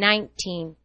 19